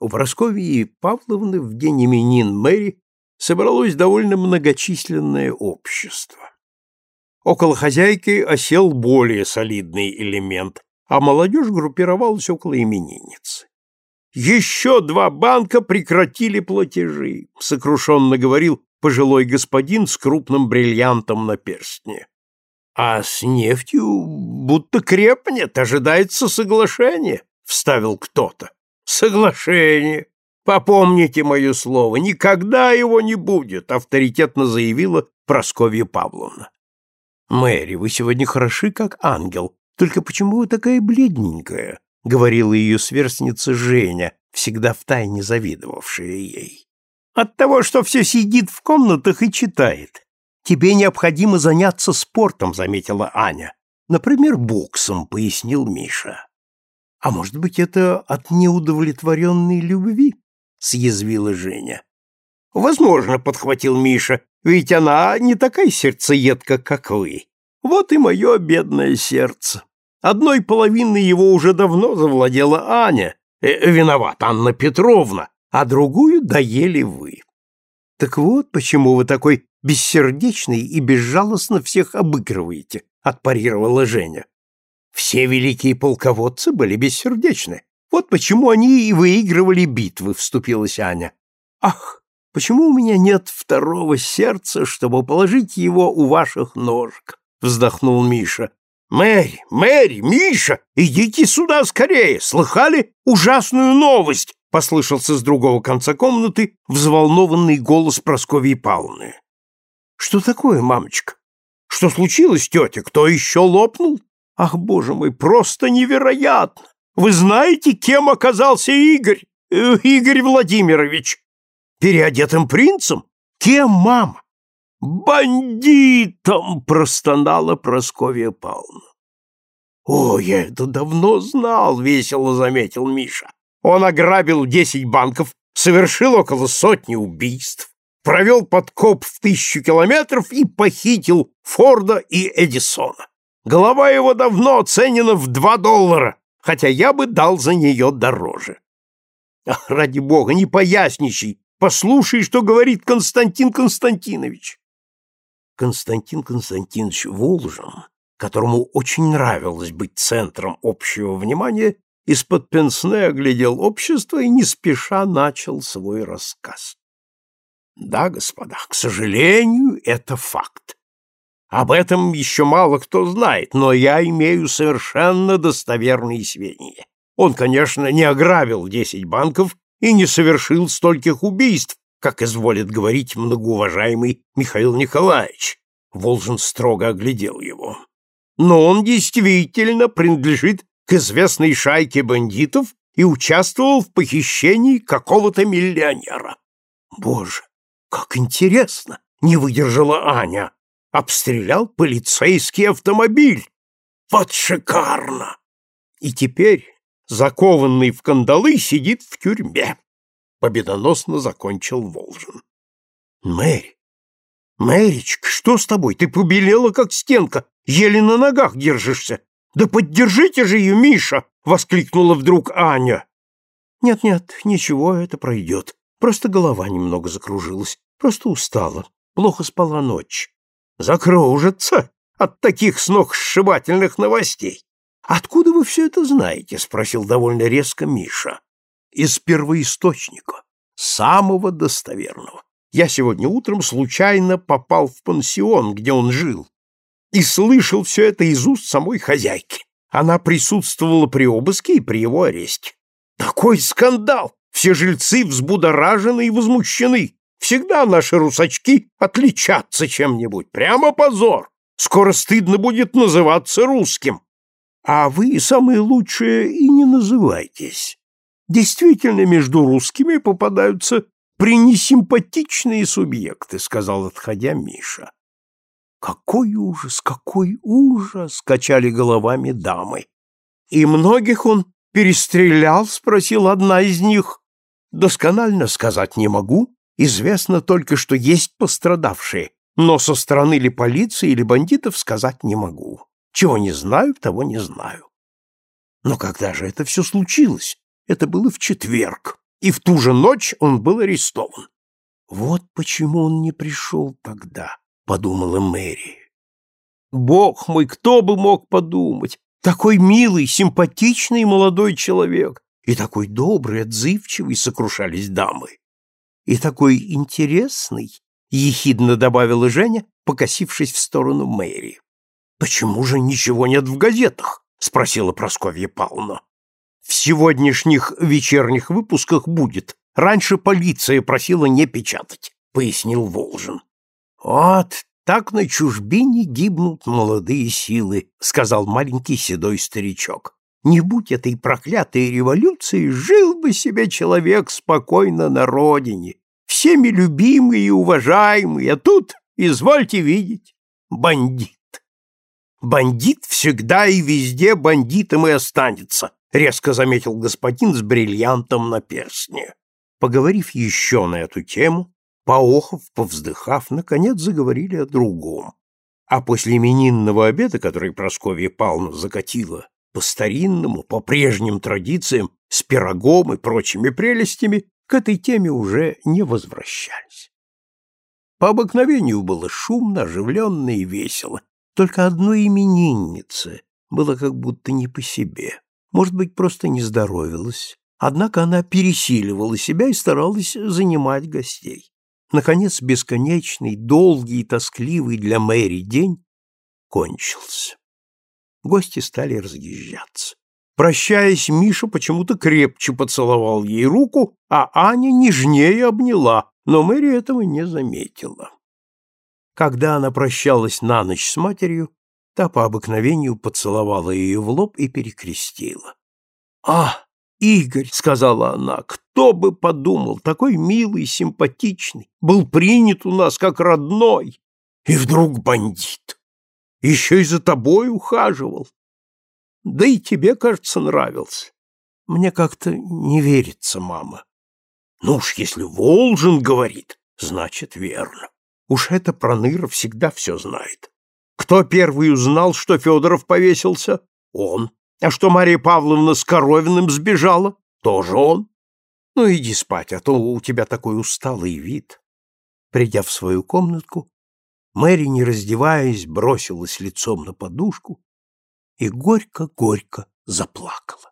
У Прасковьи Павловны в день именин Мэри собралось довольно многочисленное общество. Около хозяйки осел более солидный элемент, а молодежь группировалась около именинницы. «Еще два банка прекратили платежи», — сокрушенно говорил пожилой господин с крупным бриллиантом на перстне. «А с нефтью будто крепнет, ожидается соглашение», — вставил кто-то. «Соглашение. Попомните мое слово, никогда его не будет», — авторитетно заявила Прасковья Павловна. «Мэри, вы сегодня хороши, как ангел. Только почему вы такая бледненькая?» — говорила ее сверстница Женя, всегда втайне завидовавшая ей. «От того, что все сидит в комнатах и читает. Тебе необходимо заняться спортом», — заметила Аня. «Например, боксом», — пояснил Миша. «А может быть, это от неудовлетворенной любви?» — съязвила Женя. «Возможно», — подхватил Миша, — «ведь она не такая сердцеедка, как вы. Вот и мое бедное сердце. Одной половиной его уже давно завладела Аня, э, виноват Анна Петровна, а другую доели вы. Так вот, почему вы такой бессердечный и безжалостно всех обыгрываете, отпарировала Женя. Все великие полководцы были бессердечны. Вот почему они и выигрывали битвы, вступилась Аня. Ах, почему у меня нет второго сердца, чтобы положить его у ваших ножек? вздохнул Миша. Мэри, Мэри, Миша, идите сюда скорее. Слыхали ужасную новость? послышался с другого конца комнаты взволнованный голос Прасковьи Павловны. Что такое, мамочка? Что случилось, тетя? Кто еще лопнул? Ах, боже мой, просто невероятно! Вы знаете, кем оказался Игорь? Э, Игорь Владимирович? Переодетым принцем? Кем, мама? «Бандитом!» — простонала Прасковья Павловна. «О, я это давно знал!» — весело заметил Миша. «Он ограбил десять банков, совершил около сотни убийств, провел подкоп в тысячу километров и похитил Форда и Эдисона. Голова его давно оценена в два доллара, хотя я бы дал за нее дороже. Ах, ради бога, не поясничай, послушай, что говорит Константин Константинович. Константин Константинович Волжин, которому очень нравилось быть центром общего внимания, из-под пенсне оглядел общество и не спеша начал свой рассказ. Да, господа, к сожалению, это факт. Об этом еще мало кто знает, но я имею совершенно достоверные сведения. Он, конечно, не ограбил десять банков и не совершил стольких убийств, как изволит говорить многоуважаемый Михаил Николаевич. Волжин строго оглядел его. Но он действительно принадлежит к известной шайке бандитов и участвовал в похищении какого-то миллионера. Боже, как интересно! Не выдержала Аня. Обстрелял полицейский автомобиль. Вот шикарно! И теперь закованный в кандалы, сидит в тюрьме. Победоносно закончил Волжин. Мэри, Мэричка, что с тобой? Ты побелела, как стенка, еле на ногах держишься. Да поддержите же ее, Миша! Воскликнула вдруг Аня. Нет-нет, ничего, это пройдет. Просто голова немного закружилась, просто устала, плохо спала ночь. Закружится от таких сногсшибательных новостей. «Откуда вы все это знаете?» — спросил довольно резко Миша. «Из первоисточника, самого достоверного. Я сегодня утром случайно попал в пансион, где он жил, и слышал все это из уст самой хозяйки. Она присутствовала при обыске и при его аресте. Такой скандал! Все жильцы взбудоражены и возмущены. Всегда наши русачки отличатся чем-нибудь. Прямо позор! Скоро стыдно будет называться русским. А вы самые лучшие и не называйтесь. Действительно, между русскими попадаются пренесимпатичные субъекты, сказал, отходя Миша. Какой ужас, какой ужас, качали головами дамы. И многих он перестрелял, спросил одна из них. Досконально сказать не могу, известно только, что есть пострадавшие, но со стороны ли полиции или бандитов сказать не могу. Чего не знаю, того не знаю. Но когда же это все случилось? Это было в четверг. и в ту же ночь он был арестован. «Вот почему он не пришел тогда», — подумала Мэри. «Бог мой, кто бы мог подумать? Такой милый, симпатичный молодой человек и такой добрый, отзывчивый, сокрушались дамы. И такой интересный, ехидно добавила Женя, покосившись в сторону Мэри. Почему же ничего нет в газетах? спросила Просковья Павловна. В сегодняшних вечерних выпусках будет. Раньше полиция просила не печатать, пояснил Волжин. Вот так на чужбине гибнут молодые силы, сказал маленький седой старичок. Не будь этой проклятой революции, жил бы себе человек спокойно на родине, всеми любимый и уважаемый, а тут, извольте видеть, бандит. Бандит всегда и везде бандитом и останется, резко заметил господин с бриллиантом на перстне. Поговорив еще на эту тему, поохов, повздыхав, наконец заговорили о другом. А после именинного обеда, который Прасковья Павловна закатила по старинному, по прежним традициям, с пирогом и прочими прелестями, к этой теме уже не возвращались. По обыкновению было шумно, оживленно и весело. Только одной имениннице было как будто не по себе. Может быть, просто не здоровилась. Однако она пересиливала себя и старалась занимать гостей. Наконец, бесконечный, долгий и тоскливый для Мэри день кончился. Гости стали разъезжаться. Прощаясь, Миша почему-то крепче поцеловал ей руку, а Аня нежнее обняла, но Мэри этого не заметила. Когда она прощалась на ночь с матерью, та по обыкновению поцеловала ее в лоб и перекрестила. «А, Игорь!» — сказала она. «Кто бы подумал, такой милый, симпатичный, был принят у нас как родной, и вдруг бандит!» Еще и за тобой ухаживал. Да и тебе, кажется, нравился. Мне как-то не верится, мама. Ну уж если Волжин говорит, значит верно. Уж это Проныра всегда все знает. Кто первый узнал, что Федоров повесился? Он. А что Мария Павловна с Коровиным сбежала? Тоже он. Ну иди спать, а то у тебя такой усталый вид. Придя в свою комнатку, Мэри, не раздеваясь, бросилась лицом на подушку и горько-горько заплакала.